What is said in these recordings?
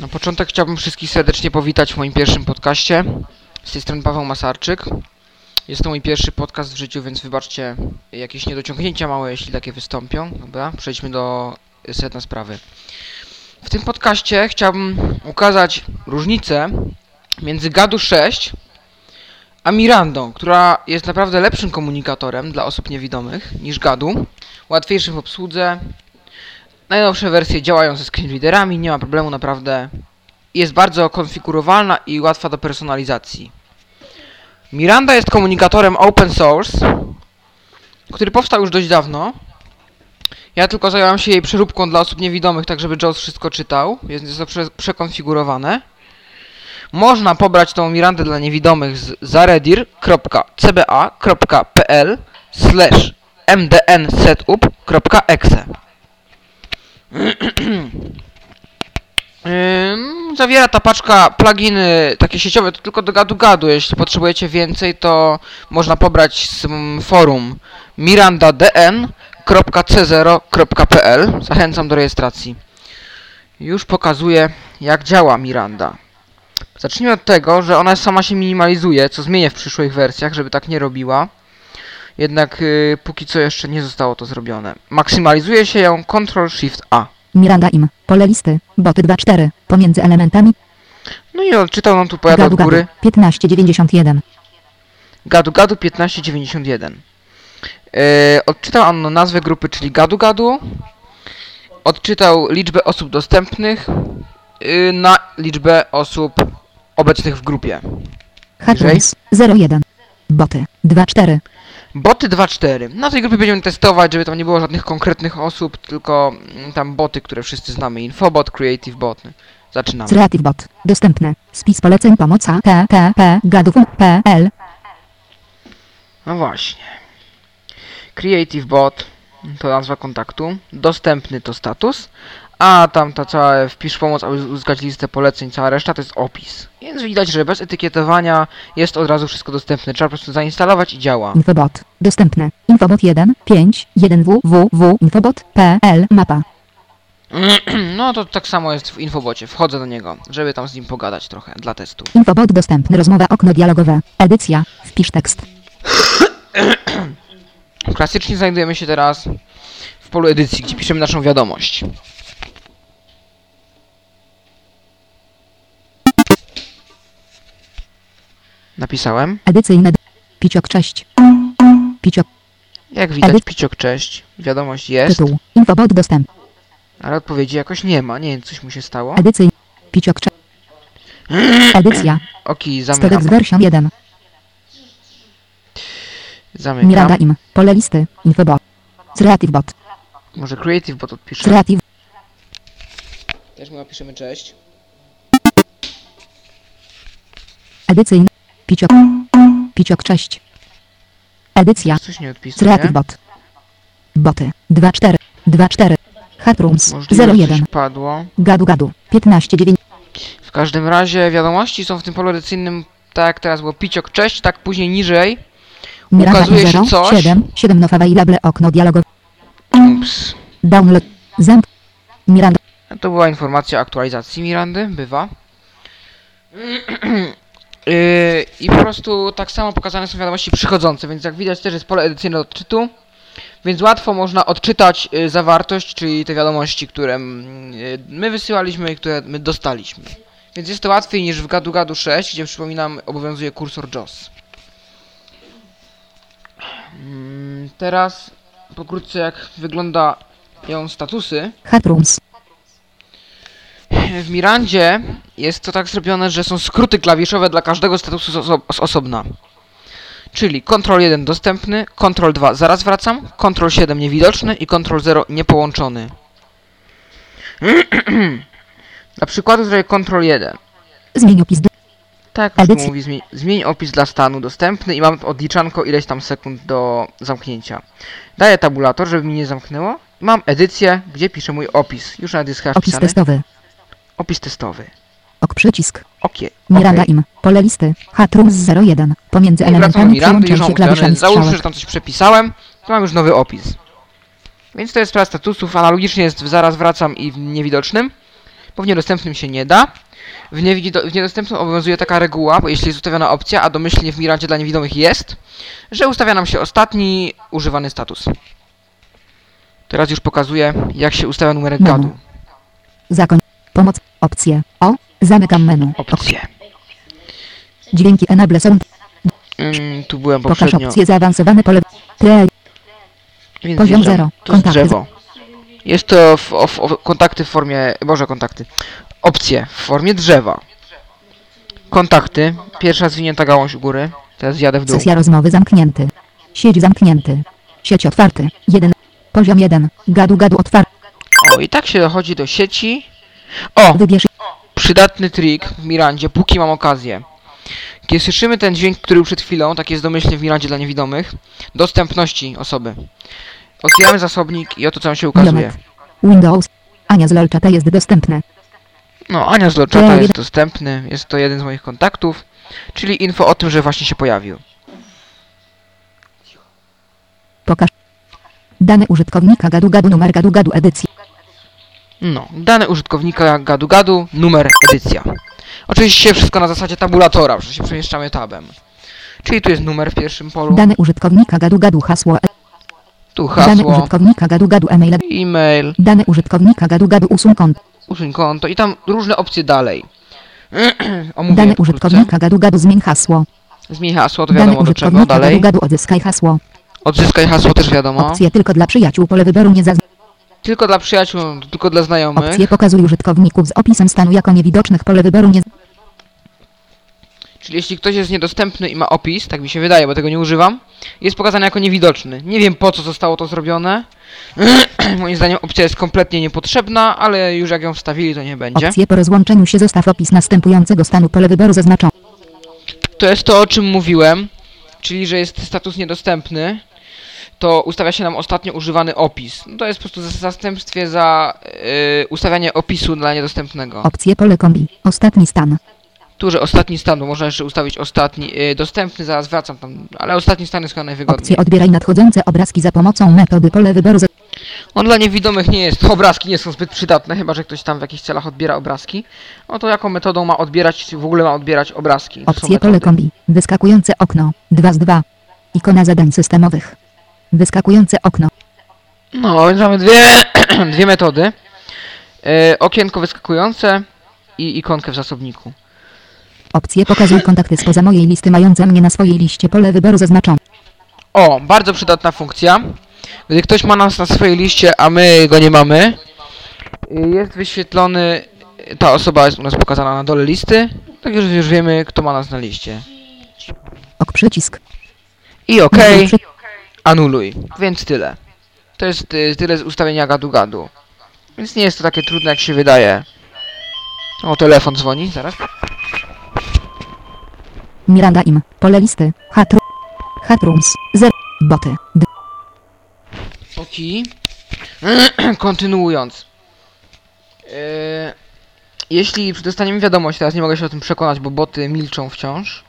Na początek chciałbym wszystkich serdecznie powitać w moim pierwszym podcaście. Z tej strony Paweł Masarczyk. Jest to mój pierwszy podcast w życiu, więc wybaczcie jakieś niedociągnięcia małe, jeśli takie wystąpią. Dobra, przejdźmy do sedna sprawy. W tym podcaście chciałbym ukazać różnicę między Gadu 6 a Mirandą, która jest naprawdę lepszym komunikatorem dla osób niewidomych niż Gadu, łatwiejszym w obsłudze. Najnowsze wersje działają ze screenreaderami, nie ma problemu naprawdę. Jest bardzo konfigurowalna i łatwa do personalizacji. Miranda jest komunikatorem open source, który powstał już dość dawno. Ja tylko zająłem się jej przeróbką dla osób niewidomych, tak żeby Jaws wszystko czytał. Jest jest to prze przekonfigurowane. Można pobrać tą Mirandę dla niewidomych z zaredir.cba.pl slash mdnsetup.exe Zawiera ta paczka pluginy takie sieciowe, to tylko do gadu gadu. Jeśli potrzebujecie więcej, to można pobrać z mm, forum mirandadn.c0.pl. Zachęcam do rejestracji. Już pokazuję, jak działa Miranda. Zacznijmy od tego, że ona sama się minimalizuje, co zmienię w przyszłych wersjach, żeby tak nie robiła. Jednak yy, póki co jeszcze nie zostało to zrobione. Maksymalizuje się ją Ctrl Shift A. Miranda im. Pole listy. Boty 2.4. Pomiędzy elementami. No i odczytał nam tu powiada od Gadu gadu. góry 1591. Gadu Gadu 1591. Yy, odczytał on nazwę grupy, czyli Gadu Gadu. Odczytał liczbę osób dostępnych yy, na liczbę osób obecnych w grupie. Hatrons 01. Boty 2.4. Boty 2.4. Na tej grupie będziemy testować, żeby tam nie było żadnych konkretnych osób, tylko mm, tam boty, które wszyscy znamy. Infobot, Creative Bot. Zaczynamy. Creative Bot. Dostępne. Spis poleceń pomoc http gadów.pl No właśnie. Creative Bot to nazwa kontaktu, dostępny to status, a tam ta cała wpisz pomoc, aby uzyskać listę poleceń, cała reszta to jest opis. Więc widać, że bez etykietowania jest od razu wszystko dostępne. Trzeba po prostu zainstalować i działa. Infobot. Dostępne. Infobot 1. 5. 1 www. Infobot.pl Mapa. No to tak samo jest w infobocie. Wchodzę do niego, żeby tam z nim pogadać trochę dla testu. Infobot dostępny. Rozmowa okno dialogowe. Edycja. Wpisz tekst. Klasycznie znajdujemy się teraz w polu edycji, gdzie piszemy naszą wiadomość. Napisałem. Edycyjne. Piciok 6. Piciok. Jak widać, Edyt- piciok cześć. Wiadomość jest, Tytuł. Infobot dostęp. ale odpowiedzi jakoś nie ma. Nie wiem, coś mu się stało. Edycyj. Piciok 6. Edycja. Oki, Stodek z zamykam. wersją 1. Zamykam. Miranda im. Pole listy. Infobot. Creative Bot. Może Creative Bot odpiszę. Creative. Też mu napiszemy cześć. Edycyjny. Piciok. Piciok 6. Edycja. Coś nie odpisuje. Creative Bot. Boty. 2.4. 2.4. Hatrums. Możliwe, że 01. coś padło. Gadu gadu. 15 9. W każdym razie wiadomości są w tym polu edycyjnym, tak jak teraz było piciok cześć, tak później niżej. Ukazuje się 0. coś. 7. 7 nowa available okno dialogowe. Ups. Download. Zamk. Miranda. To była informacja o aktualizacji Mirandy, bywa. Yy, I po prostu tak samo pokazane są wiadomości przychodzące, więc jak widać też jest pole edycyjne odczytu. Więc łatwo można odczytać y, zawartość, czyli te wiadomości, które mm, y, my wysyłaliśmy i które my dostaliśmy. Więc jest to łatwiej niż w Gadu Gadu 6, gdzie przypominam obowiązuje kursor JOS. Mm, Teraz pokrótce jak wyglądają statusy. Hatrums. W Mirandzie jest to tak zrobione, że są skróty klawiszowe dla każdego statusu z, oso osobna. Czyli Ctrl 1 dostępny, Ctrl 2 zaraz wracam, Ctrl 7 niewidoczny i Ctrl 0 niepołączony. Dla przykładu zrobię Ctrl 1. Zmień opis. Do... Tak, Edycji. mówi zmień, zmień opis dla stanu dostępny i mam odliczanko ileś tam sekund do zamknięcia. Daję tabulator, żeby mi nie zamknęło. Mam edycję, gdzie piszę mój opis. Już jest chyba Opis wpisany. testowy. Opis testowy. Ok przycisk. Okie. Miranda okej. im. Pole listy. Hatrums 01. Pomiędzy I elementami Mirandy, się klawiszami Załóżmy, że tam coś przepisałem, to mam już nowy opis. Więc to jest sprawa statusów. Analogicznie jest zaraz wracam i w niewidocznym. bo w niedostępnym się nie da. W, niewido- w niedostępnym obowiązuje taka reguła, bo jeśli jest ustawiona opcja, a domyślnie w Mirandzie dla niewidomych jest, że ustawia nam się ostatni używany status. Teraz już pokazuję, jak się ustawia numerek Menu. gadu. Zakoń. Pomoc. Opcje. O. Zamykam menu. Opcje. Dźwięki enable sound. Mm, tu byłem Pokaż poprzednio. opcje zaawansowane pole. Tre. Więc Poziom bierzemy. zero. To jest Kontakty. drzewo. Jest to w, w, o, kontakty w formie... Boże, kontakty. Opcje w formie drzewa. Kontakty. Pierwsza zwinięta gałąź u góry. Teraz zjadę w dół. Sesja rozmowy zamknięty. Sieć zamknięty. Sieć otwarty. 1. Poziom 1. Gadu gadu otwarty. O, i tak się dochodzi do sieci. O, Wybierz. przydatny trik w Mirandzie, póki mam okazję. Kiedy słyszymy ten dźwięk, który był przed chwilą, tak jest domyślnie w Mirandzie dla niewidomych, dostępności osoby. Otwieramy zasobnik i oto co nam się ukazuje. Biomet. Windows. Ania z Lolczata jest dostępne. No, Ania z Cztery. jest dostępny, jest to jeden z moich kontaktów, czyli info o tym, że właśnie się pojawił. Pokaż. Dane użytkownika gadu gadu numer gadu gadu edycji. No, dane użytkownika gadu gadu, numer, edycja. Oczywiście wszystko na zasadzie tabulatora, że się przemieszczamy tabem. Czyli tu jest numer w pierwszym polu, Dane użytkownika gadu gadu hasło. e- tu Dane hasło, użytkownika gadu gadu e-mail. e-mail, Dane użytkownika gadu gadu usuń konto. usuń konto i tam różne opcje dalej. Dane użytkownika gadu gadu zmień hasło. Zmień hasło, to Dane wiadomo do czego, użytkownika gadu dalej. gadu odzyskaj hasło. Odzyskaj hasło też wiadomo. Opcje tylko dla przyjaciół pole wyboru nie zaznacz. Tylko dla przyjaciół, tylko dla znajomych. Opcje pokazuj użytkowników z opisem stanu jako niewidocznych pole wyboru nie Czyli jeśli ktoś jest niedostępny i ma opis, tak mi się wydaje, bo tego nie używam, jest pokazany jako niewidoczny. Nie wiem po co zostało to zrobione. Moim zdaniem opcja jest kompletnie niepotrzebna, ale już jak ją wstawili, to nie będzie. Opcje po rozłączeniu się zostaw opis następującego stanu pole wyboru zaznaczony. To jest to, o czym mówiłem, czyli że jest status niedostępny, to ustawia się nam ostatnio używany opis. No to jest po prostu w zastępstwie za yy, ustawianie opisu dla niedostępnego. Opcje pole kombi. Ostatni stan. Tu, że ostatni stan, bo można jeszcze ustawić ostatni, yy, dostępny, zaraz wracam tam, ale ostatni stan jest chyba najwygodniej. Opcje odbieraj nadchodzące obrazki za pomocą metody pole wyboru. On dla niewidomych nie jest, obrazki nie są zbyt przydatne, chyba że ktoś tam w jakichś celach odbiera obrazki. No to jaką metodą ma odbierać, czy w ogóle ma odbierać obrazki? Opcje pole kombi. Wyskakujące okno. 2 z 2. Ikona zadań systemowych. Wyskakujące okno. No, więc mamy dwie, dwie metody. E, okienko wyskakujące i ikonkę w zasobniku. Opcje pokazuj kontakty spoza mojej listy mające mnie na swojej liście pole wyboru zaznaczone. O, bardzo przydatna funkcja. Gdy ktoś ma nas na swojej liście, a my go nie mamy, y, jest wyświetlony, ta osoba jest u nas pokazana na dole listy, tak już, już wiemy, kto ma nas na liście. Ok przycisk. I OK. Anuluj. Więc tyle. To jest y, tyle z ustawienia gadu-gadu. Więc nie jest to takie trudne, jak się wydaje. O, telefon dzwoni, zaraz. Miranda im. Pole listy. Hatru. Hatrums. 0. Boty. D. Oki. Kontynuując. Yy, jeśli dostaniemy wiadomość, teraz nie mogę się o tym przekonać, bo boty milczą wciąż.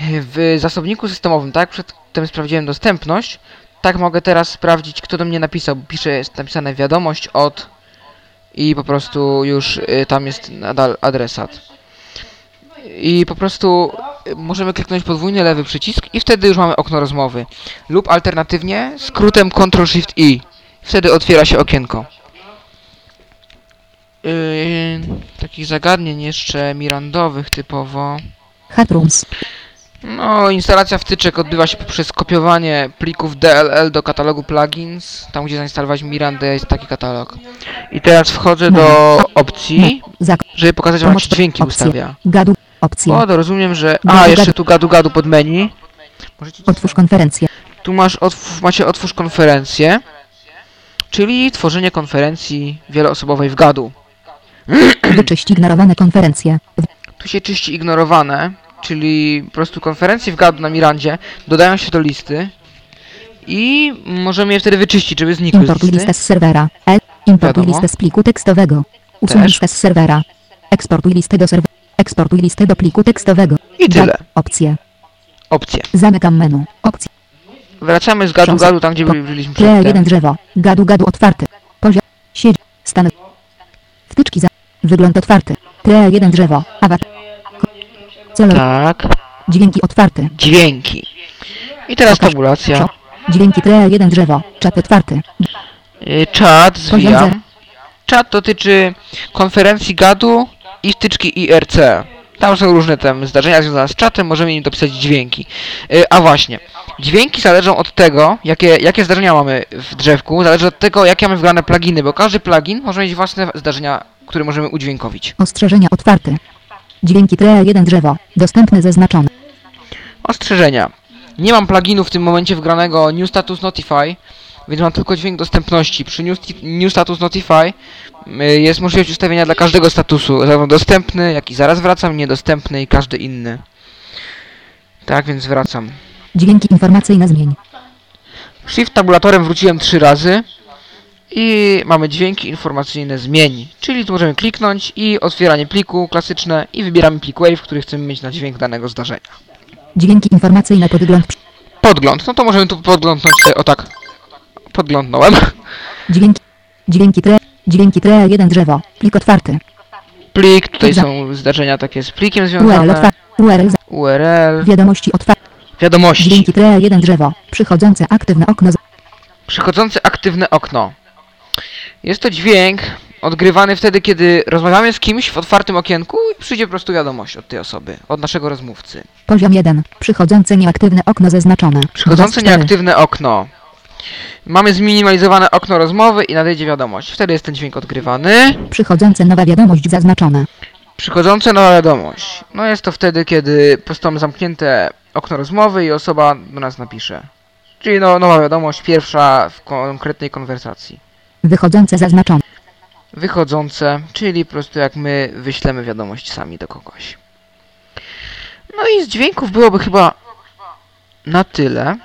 W zasobniku systemowym, tak? Przedtem sprawdziłem dostępność. Tak mogę teraz sprawdzić, kto do mnie napisał. Pisze, jest napisane wiadomość od i po prostu już y, tam jest nadal adresat. I po prostu y, możemy kliknąć podwójny lewy przycisk i wtedy już mamy okno rozmowy. Lub alternatywnie skrótem Ctrl Shift I. Wtedy otwiera się okienko. Yy, takich zagadnień jeszcze mirandowych typowo. Hatrums. No, instalacja wtyczek odbywa się poprzez kopiowanie plików DLL do katalogu plugins. Tam, gdzie zainstalować Mirandę, jest taki katalog. I teraz wchodzę do opcji, żeby pokazać wam, jak się Pomoc- dźwięki ustawia. Gadu. Opcje. O, to rozumiem, że... A, jeszcze tu gadu gadu pod menu. Możecie Otwórz konferencję. Tu masz otw macie otwórz konferencję, czyli tworzenie konferencji wieloosobowej w gadu. Wyczyść ignorowane konferencje. Tu się czyści ignorowane, czyli po prostu konferencje w gadu na Mirandzie dodają się do listy i możemy je wtedy wyczyścić, żeby znikły z Importuj listy. listę z serwera. E. Importuj Wiadomo. listę z pliku tekstowego. Usuń Też. listę z serwera. Eksportuj listę do serwera. Eksportuj listę do pliku tekstowego. I tyle. Gad- Opcje. Opcje. Zamykam menu. Opcje. Wracamy z gadu gadu tam, gdzie po- byliśmy Tle przedtem. jeden drzewo. Gadu gadu otwarty. Poziom. Sieć. Stan. Wtyczki za. Wygląd otwarty. TE 1 drzewo. Awatar. Celowy. Tak. Dźwięki otwarty. Dźwięki. I teraz Pokaż. tabulacja. Dźwięki TE 1 drzewo. Czat otwarty. Y, Czat, zwijam. Czat dotyczy konferencji gadu i wtyczki IRC. Tam są różne tam zdarzenia związane z czatem, możemy im dopisać dźwięki. Y, A właśnie, dźwięki zależą od tego, jakie, jakie zdarzenia mamy w drzewku, zależy od tego, jakie mamy wgrane pluginy, bo każdy plugin może mieć własne zdarzenia, które możemy udźwiękowić. Ostrzeżenia otwarty. Dźwięki TE 1 drzewo. Dostępny zaznaczony. Ostrzeżenia. Nie mam pluginu w tym momencie wgranego New Status Notify, więc mam tylko dźwięk dostępności. Przy New, New Status Notify y, jest możliwość ustawienia dla każdego statusu, zarówno dostępny, jak i zaraz wracam, niedostępny i każdy inny. Tak, więc wracam. Dźwięki informacyjne zmień. Shift tabulatorem wróciłem trzy razy i mamy dźwięki informacyjne zmień, czyli tu możemy kliknąć i otwieranie pliku klasyczne i wybieramy plik WAV, który chcemy mieć na dźwięk danego zdarzenia. Dźwięki informacyjne podgląd. Podgląd, no to możemy tu podglądnąć sobie, o tak, podglądnąłem. Dźwięki. Dźwięki TE. Dźwięki TE 1 drzewo. Plik otwarty. Plik, tutaj są zdarzenia takie z plikiem URL związane. URL. za- URL, Wiadomości otwarte. wiadomości, Dźwięki TE 1 drzewo. Przychodzące aktywne okno. przychodzące aktywne okno. Jest to dźwięk odgrywany wtedy, kiedy rozmawiamy z kimś w otwartym okienku i przyjdzie po prostu wiadomość od tej osoby, od naszego rozmówcy. Poziom 1. Przychodzące nieaktywne okno zaznaczone. Przychodzące 2 z 4. nieaktywne okno. Mamy zminimalizowane okno rozmowy i nadejdzie wiadomość. Wtedy jest ten dźwięk odgrywany. Przychodzące nowa wiadomość zaznaczone. Przychodzące nowa wiadomość. No jest to wtedy, kiedy mamy zamknięte okno rozmowy i osoba do nas napisze. Czyli no, nowa wiadomość, pierwsza w konkretnej konwersacji. Wychodzące zaznaczone. Wychodzące, czyli po prostu jak my wyślemy wiadomość sami do kogoś. No i z dźwięków byłoby chyba na tyle.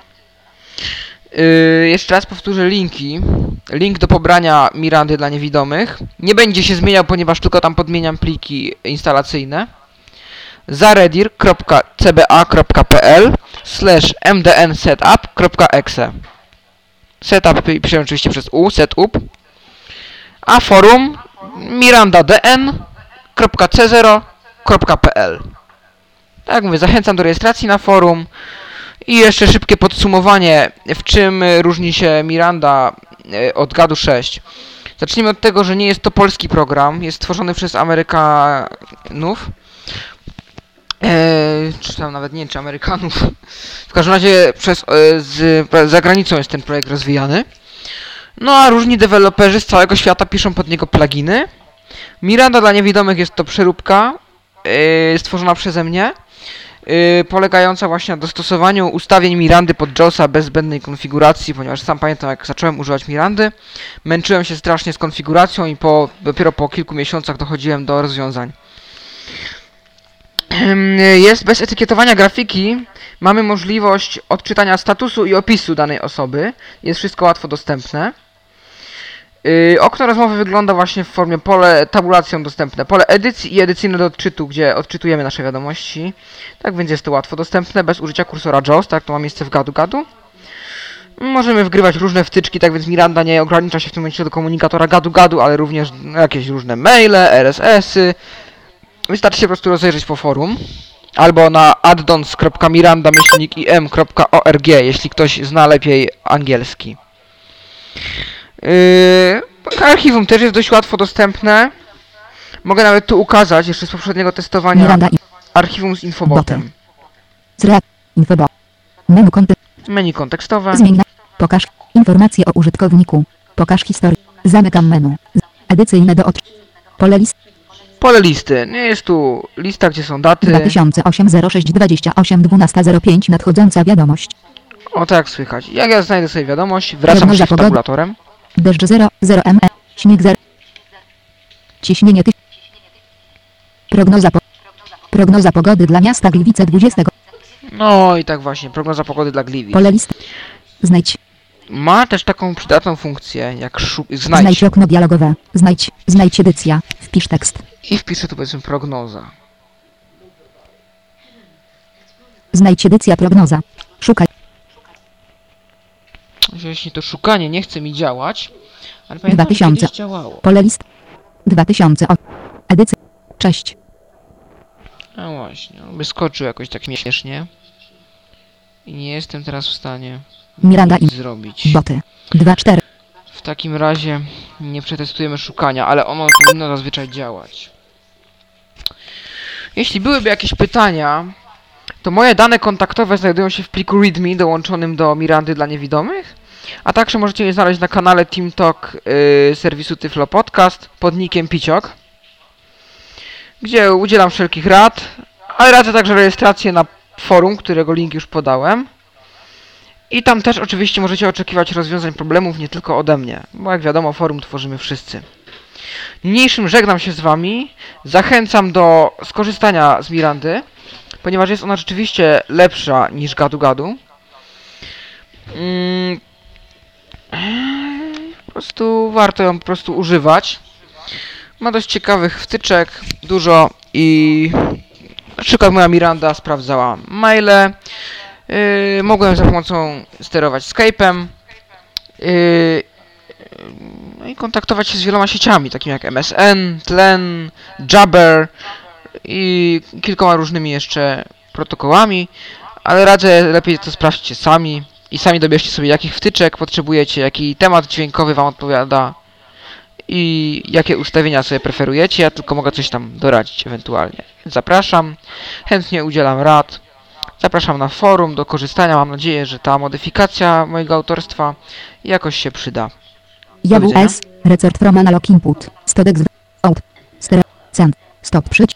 Yy, jeszcze raz powtórzę linki. Link do pobrania Mirandy dla niewidomych. Nie będzie się zmieniał, ponieważ tylko tam podmieniam pliki instalacyjne. zaredir.cba.pl slash mdnsetup.exe Setup piszę oczywiście przez U, setup. A forum mirandadn.c0.pl Tak mówię, zachęcam do rejestracji na forum. I jeszcze szybkie podsumowanie, w czym różni się Miranda y, od GADU 6. Zacznijmy od tego, że nie jest to polski program, jest stworzony przez Amerykanów. Eee, czy tam nawet nie czy Amerykanów. W każdym razie przez, e, z, za granicą jest ten projekt rozwijany. No a różni deweloperzy z całego świata piszą pod niego pluginy. Miranda dla niewidomych jest to przeróbka yy, stworzona przeze mnie, yy, polegająca właśnie na dostosowaniu ustawień Mirandy pod JAWSa bez zbędnej konfiguracji, ponieważ sam pamiętam jak zacząłem używać Mirandy, męczyłem się strasznie z konfiguracją i po, dopiero po kilku miesiącach dochodziłem do rozwiązań. Jest bez etykietowania grafiki, mamy możliwość odczytania statusu i opisu danej osoby, jest wszystko łatwo dostępne. Yy, okno rozmowy wygląda właśnie w formie pole tabulacją dostępne, pole edycji i edycyjne do odczytu, gdzie odczytujemy nasze wiadomości. Tak więc jest to łatwo dostępne, bez użycia kursora JAWS, tak to ma miejsce w gadu-gadu. Możemy wgrywać różne wtyczki, tak więc Miranda nie ogranicza się w tym momencie do komunikatora gadu-gadu, ale również jakieś różne maile, RSS-y. Wystarczy się po prostu rozejrzeć po forum. Albo na addons.miranda-im.org, jeśli ktoś zna lepiej angielski. Yy, archiwum też jest dość łatwo dostępne. Mogę nawet tu ukazać, jeszcze z poprzedniego testowania, Miranda archiwum z infobotem. Infobot. Menu konty. Menu kontekstowe. Zmień na. Pokaż informacje o użytkowniku. Pokaż historię. Zamykam menu. Edycyjne do od. Pole list Pole listy. Nie jest tu lista, gdzie są daty. 2008 06 28 12 05 nadchodząca wiadomość. O tak słychać. Jak ja znajdę sobie wiadomość, wracam shift pogody. tabulatorem. Deszcz 0 0 ME. Śnieg 0. Ciśnienie ty. Prognoza po... Prognoza pogody dla miasta Gliwice 20. No i tak właśnie, prognoza pogody dla Gliwic. Pole list. Znajdź. Ma też taką przydatną funkcję, jak szu- Znajdź. znajdź. okno dialogowe. Znajdź. Znajdź edycja. Wpisz tekst. I wpiszę tu powiedzmy prognoza. Znajdź edycja prognoza. Szukaj. Jeśli to szukanie nie chce mi działać, ale pamiętam, że 2000. kiedyś działało. Pole list. 2000. O... Edycja. Cześć. A właśnie, on wyskoczył jakoś tak śmiesznie. I nie jestem teraz w stanie Miranda nic i zrobić. boty. 2 4. W takim razie nie przetestujemy szukania, ale ono powinno zazwyczaj działać. Jeśli byłyby jakieś pytania, to moje dane kontaktowe znajdują się w pliku README dołączonym do Mirandy dla niewidomych, a także możecie je znaleźć na kanale TeamTalk yy, serwisu Tyflo Podcast pod nickiem Piciok, gdzie udzielam wszelkich rad, ale radzę także rejestrację na forum, którego link już podałem. I tam też oczywiście możecie oczekiwać rozwiązań problemów nie tylko ode mnie, bo jak wiadomo forum tworzymy wszyscy. Niniejszym żegnam się z wami, zachęcam do skorzystania z Mirandy, ponieważ jest ona rzeczywiście lepsza niż gadu gadu. Mm, po prostu warto ją po prostu używać. Ma dość ciekawych wtyczek, dużo i na przykład moja Miranda sprawdzała maile, Yy, mogłem za pomocą sterować Skype'em yy, no i kontaktować się z wieloma sieciami, takimi jak MSN, Tlen, Jabber i kilkoma różnymi jeszcze protokołami, ale radzę lepiej to sprawdźcie sami i sami dobierzcie sobie jakich wtyczek potrzebujecie, jaki temat dźwiękowy wam odpowiada i jakie ustawienia sobie preferujecie, ja tylko mogę coś tam doradzić ewentualnie. Zapraszam, chętnie udzielam rad. Zapraszam na forum do korzystania. Mam nadzieję, że ta modyfikacja mojego autorstwa jakoś się przyda. JWS. Record from analog input. Stodex. Out. Stereo. Cent. Stop przyć.